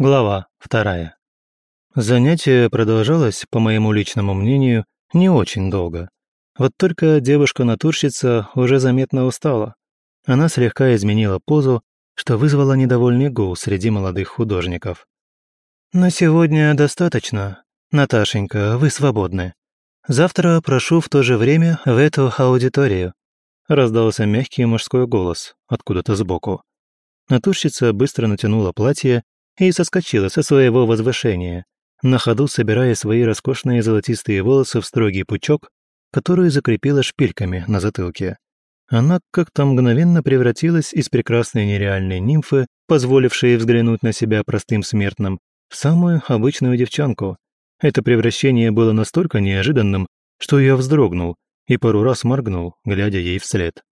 Глава вторая. Занятие продолжалось, по моему личному мнению, не очень долго. Вот только девушка-натурщица уже заметно устала. Она слегка изменила позу, что вызвало недовольный гул среди молодых художников. «На сегодня достаточно. Наташенька, вы свободны. Завтра прошу в то же время в эту аудиторию», раздался мягкий мужской голос откуда-то сбоку. Натурщица быстро натянула платье и соскочила со своего возвышения, на ходу собирая свои роскошные золотистые волосы в строгий пучок, который закрепила шпильками на затылке. Она как-то мгновенно превратилась из прекрасной нереальной нимфы, позволившей взглянуть на себя простым смертным, в самую обычную девчонку. Это превращение было настолько неожиданным, что я вздрогнул и пару раз моргнул, глядя ей вслед.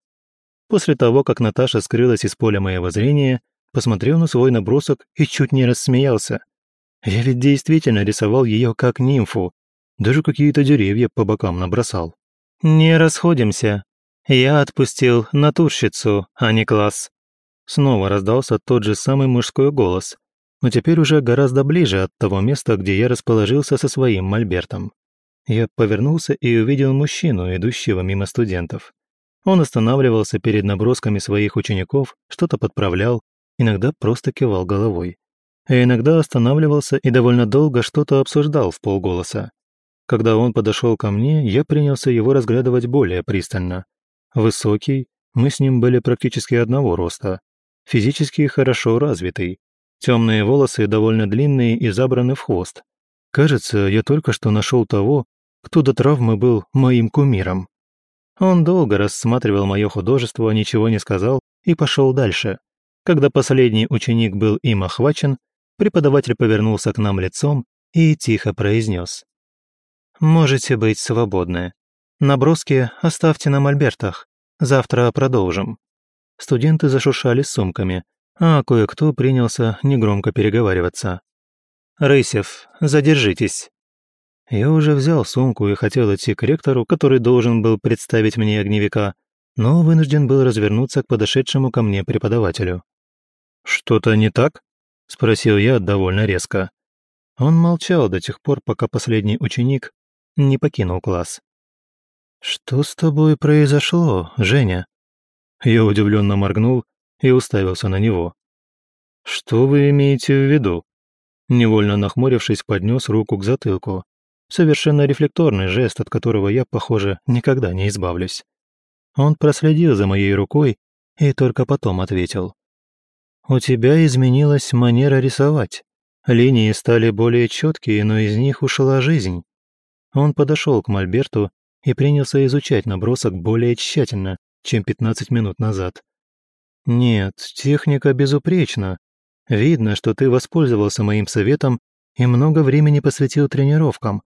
После того, как Наташа скрылась из поля моего зрения, посмотрел на свой набросок и чуть не рассмеялся. Я ведь действительно рисовал ее как нимфу, даже какие-то деревья по бокам набросал. «Не расходимся. Я отпустил натурщицу, а не класс». Снова раздался тот же самый мужской голос, но теперь уже гораздо ближе от того места, где я расположился со своим мольбертом. Я повернулся и увидел мужчину, идущего мимо студентов. Он останавливался перед набросками своих учеников, что-то подправлял, иногда просто кивал головой. А иногда останавливался и довольно долго что-то обсуждал в полголоса. Когда он подошел ко мне, я принялся его разглядывать более пристально. Высокий, мы с ним были практически одного роста. Физически хорошо развитый. Темные волосы довольно длинные и забраны в хвост. Кажется, я только что нашел того, кто до травмы был моим кумиром. Он долго рассматривал мое художество, ничего не сказал и пошел дальше. Когда последний ученик был им охвачен, преподаватель повернулся к нам лицом и тихо произнес. «Можете быть свободны. Наброски оставьте на мольбертах. Завтра продолжим». Студенты зашуршали сумками, а кое-кто принялся негромко переговариваться. «Рысев, задержитесь». Я уже взял сумку и хотел идти к ректору, который должен был представить мне огневика, но вынужден был развернуться к подошедшему ко мне преподавателю. «Что-то не так?» – спросил я довольно резко. Он молчал до тех пор, пока последний ученик не покинул класс. «Что с тобой произошло, Женя?» Я удивленно моргнул и уставился на него. «Что вы имеете в виду?» Невольно нахмурившись, поднес руку к затылку. Совершенно рефлекторный жест, от которого я, похоже, никогда не избавлюсь. Он проследил за моей рукой и только потом ответил. «У тебя изменилась манера рисовать. Линии стали более четкие, но из них ушла жизнь». Он подошел к Мольберту и принялся изучать набросок более тщательно, чем 15 минут назад. «Нет, техника безупречна. Видно, что ты воспользовался моим советом и много времени посвятил тренировкам.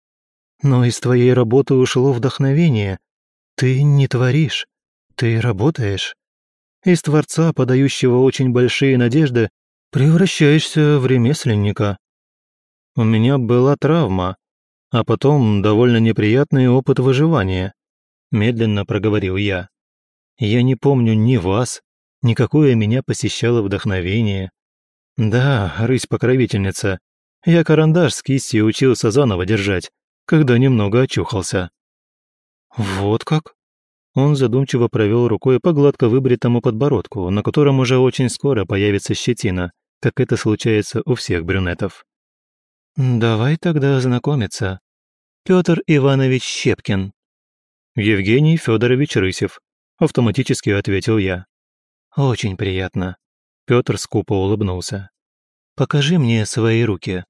Но из твоей работы ушло вдохновение. Ты не творишь, ты работаешь из творца, подающего очень большие надежды, превращаешься в ремесленника. У меня была травма, а потом довольно неприятный опыт выживания, медленно проговорил я. Я не помню ни вас, ни какое меня посещало вдохновение. Да, рысь-покровительница, я карандаш с кистью учился заново держать, когда немного очухался. Вот как? Он задумчиво провел рукой по гладко выбритому подбородку, на котором уже очень скоро появится щетина, как это случается у всех брюнетов. «Давай тогда знакомиться. Петр Иванович Щепкин». «Евгений Федорович Рысев», — автоматически ответил я. «Очень приятно». Петр скупо улыбнулся. «Покажи мне свои руки».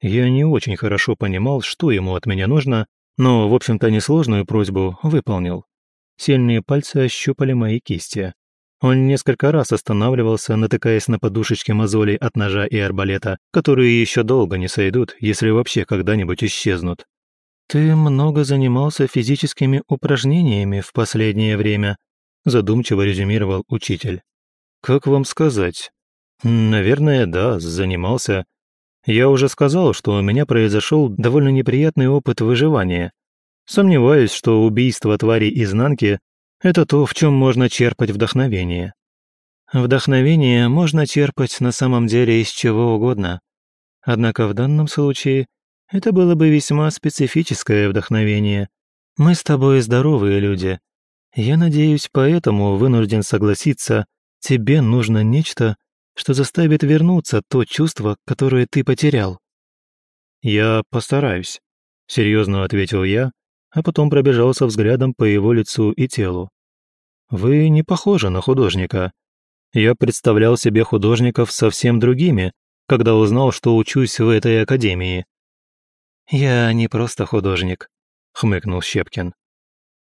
Я не очень хорошо понимал, что ему от меня нужно, но, в общем-то, несложную просьбу выполнил. Сильные пальцы ощупали мои кисти. Он несколько раз останавливался, натыкаясь на подушечки мозолей от ножа и арбалета, которые еще долго не сойдут, если вообще когда-нибудь исчезнут. «Ты много занимался физическими упражнениями в последнее время», задумчиво резюмировал учитель. «Как вам сказать? Наверное, да, занимался. Я уже сказал, что у меня произошел довольно неприятный опыт выживания. Сомневаюсь, что убийство твари изнанки – это то, в чем можно черпать вдохновение. Вдохновение можно черпать на самом деле из чего угодно, Однако в данном случае это было бы весьма специфическое вдохновение. Мы с тобой здоровые люди. Я надеюсь, поэтому вынужден согласиться, тебе нужно нечто, что заставит вернуться то чувство, которое ты потерял. Я постараюсь, серьезно ответил я, а потом пробежался взглядом по его лицу и телу. Вы не похожи на художника. Я представлял себе художников совсем другими, когда узнал, что учусь в этой академии. «Я не просто художник», — хмыкнул Щепкин.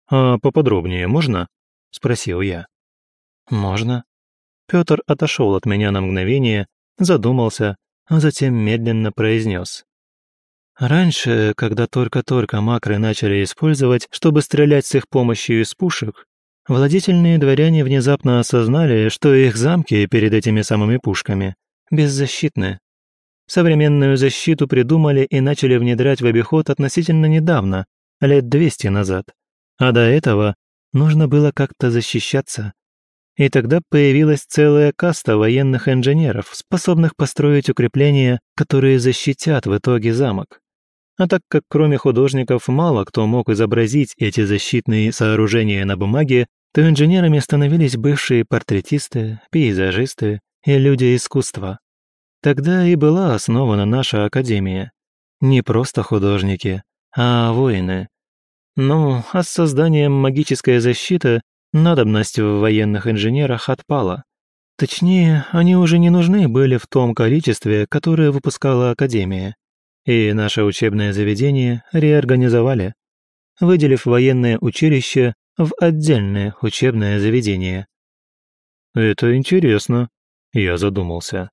«А поподробнее можно?» — спросил я. «Можно». Петр отошел от меня на мгновение, задумался, а затем медленно произнес. Раньше, когда только-только макры начали использовать, чтобы стрелять с их помощью из пушек, Владетельные дворяне внезапно осознали, что их замки перед этими самыми пушками беззащитны. Современную защиту придумали и начали внедрять в обиход относительно недавно, лет 200 назад. А до этого нужно было как-то защищаться. И тогда появилась целая каста военных инженеров, способных построить укрепления, которые защитят в итоге замок. А так как кроме художников мало кто мог изобразить эти защитные сооружения на бумаге, то инженерами становились бывшие портретисты, пейзажисты и люди искусства. Тогда и была основана наша академия. Не просто художники, а воины. Ну, а с созданием магической защиты надобность в военных инженерах отпала. Точнее, они уже не нужны были в том количестве, которое выпускала Академия. И наше учебное заведение реорганизовали, выделив военное училище в отдельное учебное заведение. «Это интересно», — я задумался.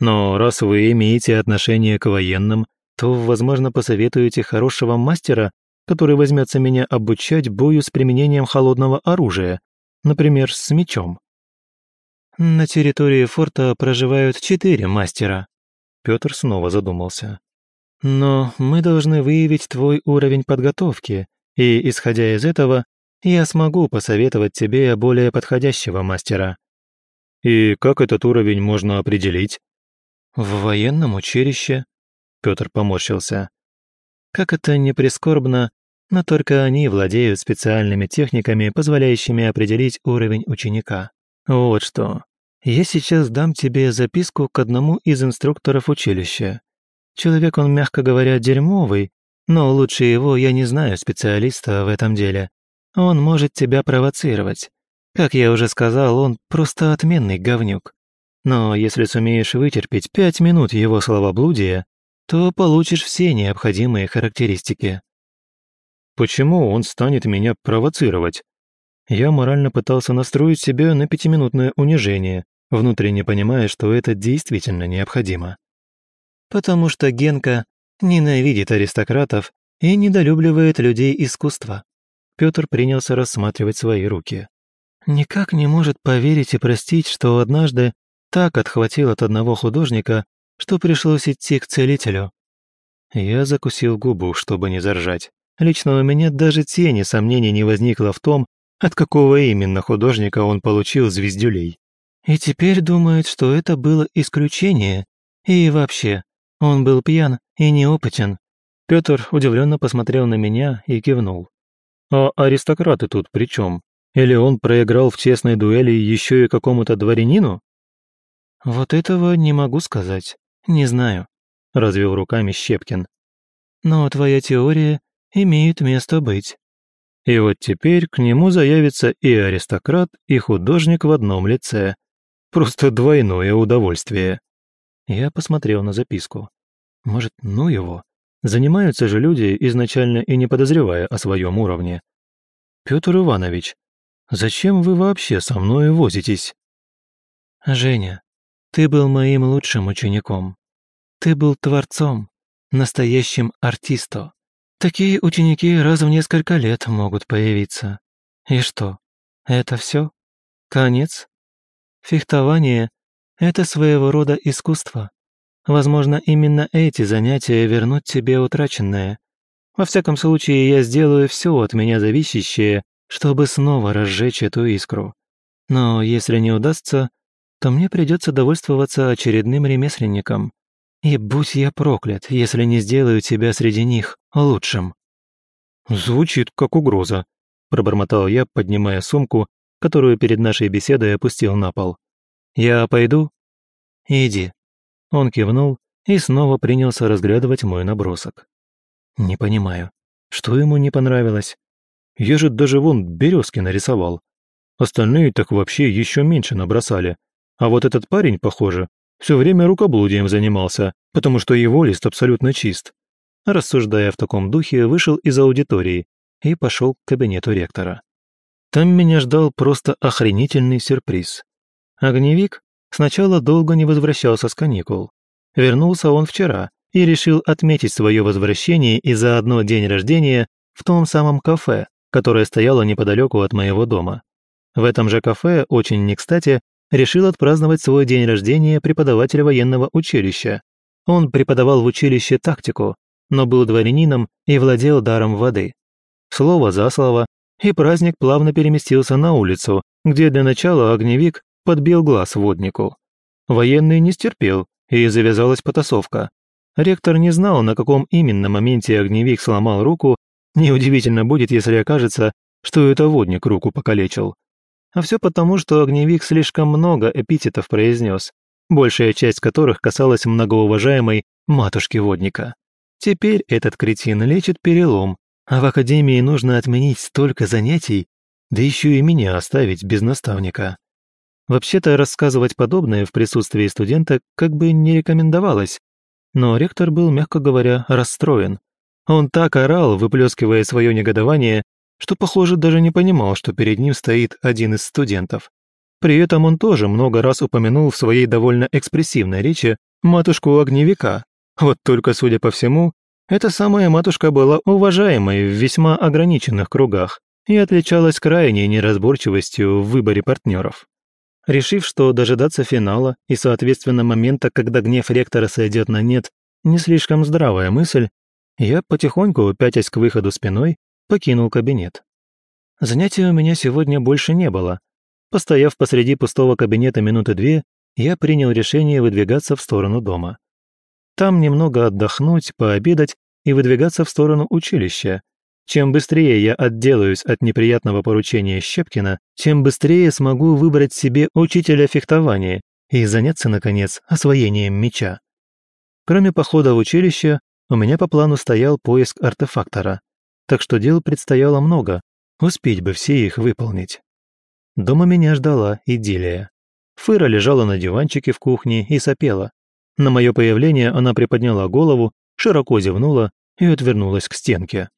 «Но раз вы имеете отношение к военным, то, возможно, посоветуете хорошего мастера, который возьмется меня обучать бою с применением холодного оружия, например, с мечом». «На территории форта проживают четыре мастера», — Петр снова задумался. «Но мы должны выявить твой уровень подготовки, и, исходя из этого, я смогу посоветовать тебе более подходящего мастера». «И как этот уровень можно определить?» «В военном училище», — Петр поморщился. «Как это не прискорбно, но только они владеют специальными техниками, позволяющими определить уровень ученика. Вот что. Я сейчас дам тебе записку к одному из инструкторов училища. Человек он, мягко говоря, дерьмовый, но лучше его я не знаю специалиста в этом деле. Он может тебя провоцировать. Как я уже сказал, он просто отменный говнюк. Но если сумеешь вытерпеть пять минут его словоблудия, то получишь все необходимые характеристики. Почему он станет меня провоцировать? Я морально пытался настроить себя на пятиминутное унижение, внутренне понимая, что это действительно необходимо. Потому что Генка ненавидит аристократов и недолюбливает людей искусства. Петр принялся рассматривать свои руки. Никак не может поверить и простить, что однажды так отхватил от одного художника, что пришлось идти к целителю. Я закусил губу, чтобы не заржать. Лично у меня даже тени сомнений не возникло в том, от какого именно художника он получил звездюлей. И теперь думает, что это было исключение. И вообще, он был пьян и неопытен. Петр удивленно посмотрел на меня и кивнул. А аристократы тут при чем? Или он проиграл в честной дуэли еще и какому-то дворянину? Вот этого не могу сказать. Не знаю, развел руками Щепкин. Но твоя теория имеет место быть. И вот теперь к нему заявится и аристократ, и художник в одном лице. Просто двойное удовольствие. Я посмотрел на записку. Может, ну его? Занимаются же люди, изначально и не подозревая о своем уровне. Петр Иванович, зачем вы вообще со мной возитесь? Женя, ты был моим лучшим учеником. Ты был творцом, настоящим артистом. Такие ученики раз в несколько лет могут появиться. И что, это все? Конец? Фехтование — это своего рода искусство. Возможно, именно эти занятия вернут тебе утраченное. Во всяком случае, я сделаю все от меня зависящее, чтобы снова разжечь эту искру. Но если не удастся, то мне придется довольствоваться очередным ремесленником. И будь я проклят, если не сделаю тебя среди них лучшим». «Звучит как угроза», – пробормотал я, поднимая сумку, которую перед нашей беседой опустил на пол. «Я пойду?» «Иди». Он кивнул и снова принялся разглядывать мой набросок. «Не понимаю, что ему не понравилось? Я же даже вон березки нарисовал. Остальные так вообще еще меньше набросали. А вот этот парень, похоже, все время рукоблудием занимался, потому что его лист абсолютно чист. Рассуждая в таком духе, вышел из аудитории и пошел к кабинету ректора. Там меня ждал просто охренительный сюрприз. Огневик сначала долго не возвращался с каникул. Вернулся он вчера и решил отметить свое возвращение и заодно день рождения в том самом кафе, которое стояло неподалеку от моего дома. В этом же кафе, очень не кстати, решил отпраздновать свой день рождения преподаватель военного училища. Он преподавал в училище тактику, но был дворянином и владел даром воды. Слово за слово, и праздник плавно переместился на улицу, где для начала огневик подбил глаз воднику. Военный не стерпел, и завязалась потасовка. Ректор не знал, на каком именно моменте огневик сломал руку, неудивительно будет, если окажется, что это водник руку покалечил. А все потому, что огневик слишком много эпитетов произнес, большая часть которых касалась многоуважаемой матушки водника. Теперь этот кретин лечит перелом, а в академии нужно отменить столько занятий, да еще и меня оставить без наставника. Вообще-то рассказывать подобное в присутствии студента как бы не рекомендовалось, но ректор был, мягко говоря, расстроен. Он так орал, выплескивая свое негодование, что, похоже, даже не понимал, что перед ним стоит один из студентов. При этом он тоже много раз упомянул в своей довольно экспрессивной речи матушку огневика. Вот только, судя по всему, эта самая матушка была уважаемой в весьма ограниченных кругах и отличалась крайней неразборчивостью в выборе партнеров. Решив, что дожидаться финала и, соответственно, момента, когда гнев ректора сойдет на нет, не слишком здравая мысль, я потихоньку, пятясь к выходу спиной, покинул кабинет. Занятий у меня сегодня больше не было. Постояв посреди пустого кабинета минуты две, я принял решение выдвигаться в сторону дома. Там немного отдохнуть, пообедать и выдвигаться в сторону училища. Чем быстрее я отделаюсь от неприятного поручения Щепкина, тем быстрее смогу выбрать себе учителя фехтования и заняться, наконец, освоением меча. Кроме похода в училище, у меня по плану стоял поиск артефактора так что дел предстояло много, успеть бы все их выполнить. Дома меня ждала идиллия. Фыра лежала на диванчике в кухне и сопела. На мое появление она приподняла голову, широко зевнула и отвернулась к стенке.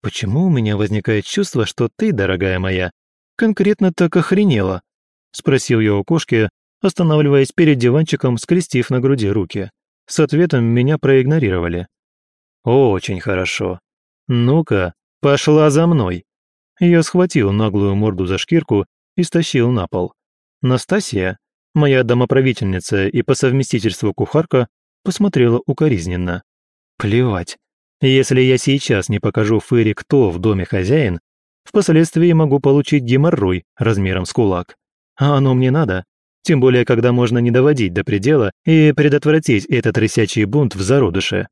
«Почему у меня возникает чувство, что ты, дорогая моя, конкретно так охренела?» — спросил я у кошки, останавливаясь перед диванчиком, скрестив на груди руки. С ответом меня проигнорировали. «Очень хорошо. «Ну-ка, пошла за мной!» Я схватил наглую морду за шкирку и стащил на пол. Настасья, моя домоправительница и по совместительству кухарка, посмотрела укоризненно. «Плевать. Если я сейчас не покажу Фэри, кто в доме хозяин, впоследствии могу получить геморрой размером с кулак. А оно мне надо, тем более, когда можно не доводить до предела и предотвратить этот рысячий бунт в зародыше.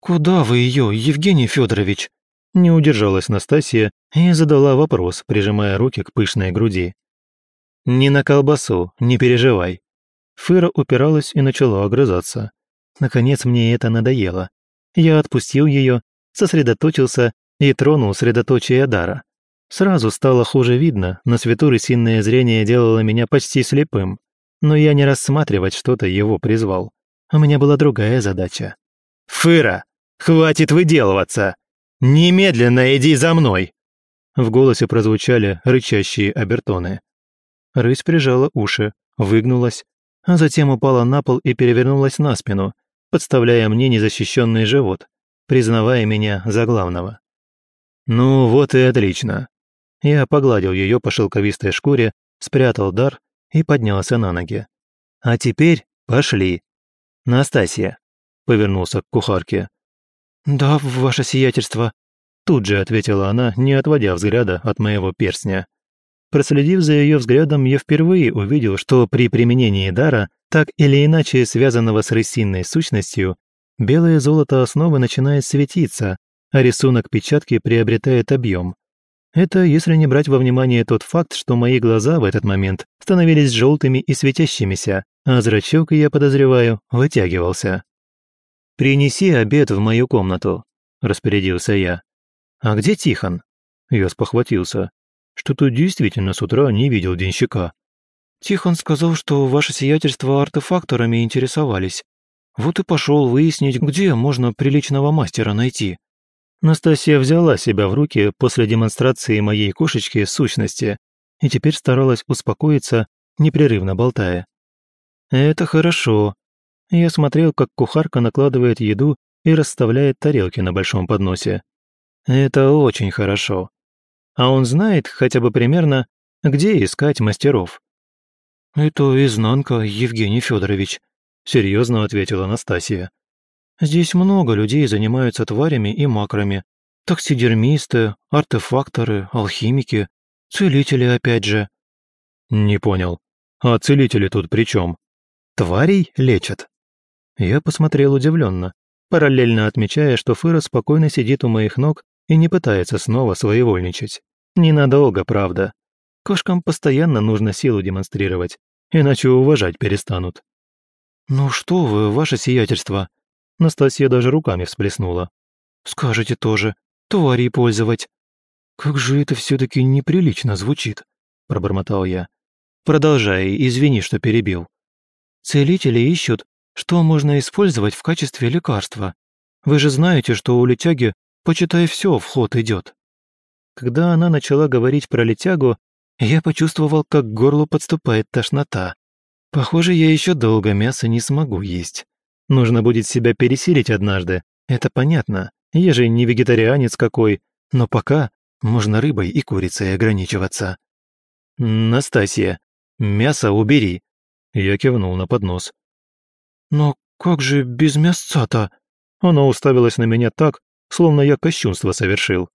«Куда вы ее, Евгений Федорович?» Не удержалась Настасья и задала вопрос, прижимая руки к пышной груди. «Не на колбасу, не переживай». Фыра упиралась и начала огрызаться. Наконец мне это надоело. Я отпустил ее, сосредоточился и тронул средоточие дара. Сразу стало хуже видно, на свету рысинное зрение делало меня почти слепым. Но я не рассматривать что-то его призвал. У меня была другая задача. «Фыра, хватит выделываться! Немедленно иди за мной!» В голосе прозвучали рычащие обертоны. Рысь прижала уши, выгнулась, а затем упала на пол и перевернулась на спину, подставляя мне незащищенный живот, признавая меня за главного. «Ну вот и отлично». Я погладил ее по шелковистой шкуре, спрятал дар и поднялся на ноги. «А теперь пошли. Настасья, повернулся к кухарке. «Да, ваше сиятельство», – тут же ответила она, не отводя взгляда от моего перстня. Проследив за ее взглядом, я впервые увидел, что при применении дара так или иначе связанного с рысинной сущностью, белое золото основы начинает светиться, а рисунок печатки приобретает объем. Это если не брать во внимание тот факт, что мои глаза в этот момент становились желтыми и светящимися, а зрачок, я подозреваю, вытягивался. «Принеси обед в мою комнату», – распорядился я. «А где Тихон?» Я спохватился. Что-то действительно с утра не видел денщика. Тихон сказал, что ваше сиятельство артефакторами интересовались. Вот и пошел выяснить, где можно приличного мастера найти. Настасья взяла себя в руки после демонстрации моей кошечки сущности и теперь старалась успокоиться, непрерывно болтая. «Это хорошо». Я смотрел, как кухарка накладывает еду и расставляет тарелки на большом подносе. «Это очень хорошо. А он знает хотя бы примерно, где искать мастеров?» «Это изнанка, Евгений Федорович», — серьезно ответила Анастасия. «Здесь много людей занимаются тварями и макрами. Таксидермисты, артефакторы, алхимики, целители опять же». «Не понял. А целители тут при чем? Тварей лечат?» Я посмотрел удивленно, параллельно отмечая, что Фыра спокойно сидит у моих ног и не пытается снова своевольничать. Ненадолго, правда. Кошкам постоянно нужно силу демонстрировать, иначе уважать перестанут. «Ну что вы, ваше сиятельство!» Настасья даже руками всплеснула. «Скажете тоже, твари пользовать!» «Как же это все-таки неприлично звучит!» пробормотал я. «Продолжай, извини, что перебил. Целители ищут, что можно использовать в качестве лекарства. Вы же знаете, что у летяги, почитай, все в ход идет. Когда она начала говорить про летягу, я почувствовал, как к горлу подступает тошнота. Похоже, я еще долго мясо не смогу есть. Нужно будет себя пересилить однажды, это понятно. Я же не вегетарианец какой, но пока можно рыбой и курицей ограничиваться. «Настасья, мясо убери!» Я кивнул на поднос. «Но как же без мясца-то?» Она уставилась на меня так, словно я кощунство совершил.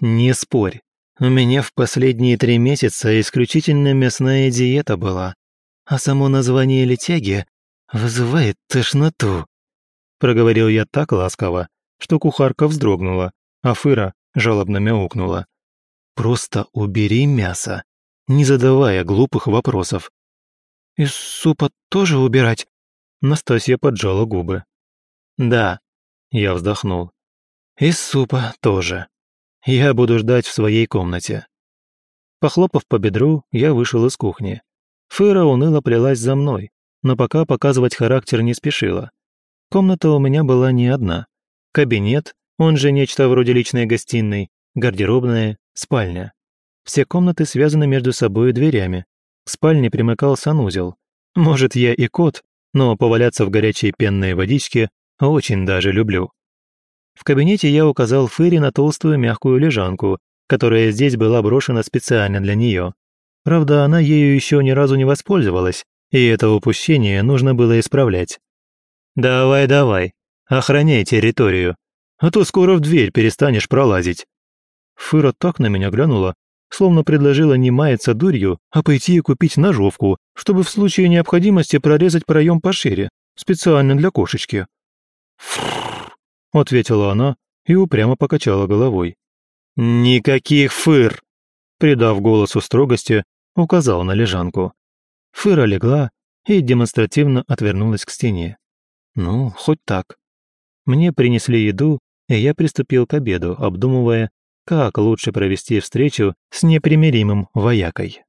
«Не спорь, у меня в последние три месяца исключительно мясная диета была, а само название летяги вызывает тошноту. Проговорил я так ласково, что кухарка вздрогнула, а Фыра жалобно мяукнула. «Просто убери мясо, не задавая глупых вопросов». «Из супа тоже убирать?» Настасья поджала губы. «Да», — я вздохнул. «Из супа тоже». Я буду ждать в своей комнате». Похлопав по бедру, я вышел из кухни. Фыра уныло плелась за мной, но пока показывать характер не спешила. Комната у меня была не одна. Кабинет, он же нечто вроде личной гостиной, гардеробная, спальня. Все комнаты связаны между собой дверями. К спальне примыкал санузел. Может, я и кот, но поваляться в горячей пенной водичке очень даже люблю. В кабинете я указал Фэри на толстую мягкую лежанку, которая здесь была брошена специально для нее. Правда, она ею еще ни разу не воспользовалась, и это упущение нужно было исправлять. «Давай, давай, охраняй территорию, а то скоро в дверь перестанешь пролазить». Фыра так на меня глянула, словно предложила не маяться дурью, а пойти и купить ножовку, чтобы в случае необходимости прорезать проем пошире, специально для кошечки. Фрррр. — ответила она и упрямо покачала головой. «Никаких фыр!» Придав голосу строгости, указал на лежанку. Фыра легла и демонстративно отвернулась к стене. Ну, хоть так. Мне принесли еду, и я приступил к обеду, обдумывая, как лучше провести встречу с непримиримым воякой.